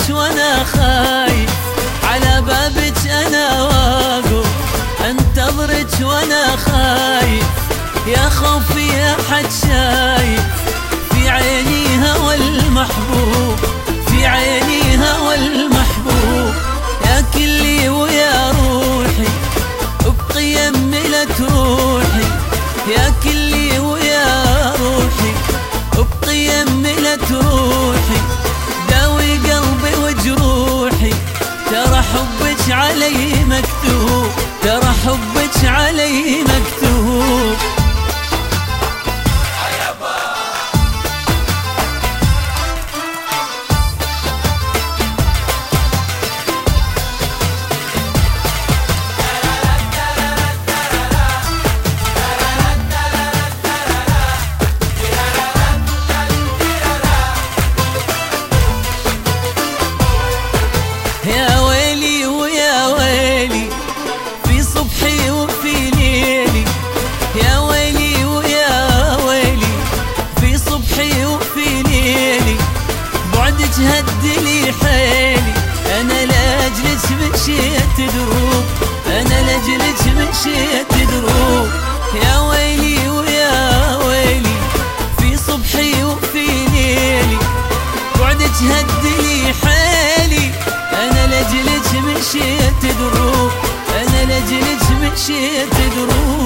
بابك وأنا خايف. على بابك أنا واقف. أنتظرك وأنا خايف. يا خوفي احد شايف. في عيني هوى المحبوب. علي مكتوب ترى حبك مشيت دروب يا ويلي ويا ويلي في صبحي وفي ليلي. بعدك هدلي حيلي أنا لجلك مشيت دروب أنا لجلك مشيت دروب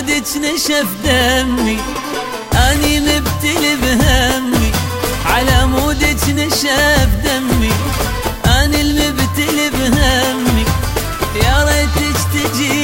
مودك نشف دمي اني مبتلي بهمي على مودك نشف دمي اني المبتلي بهمي يا ريتك تجي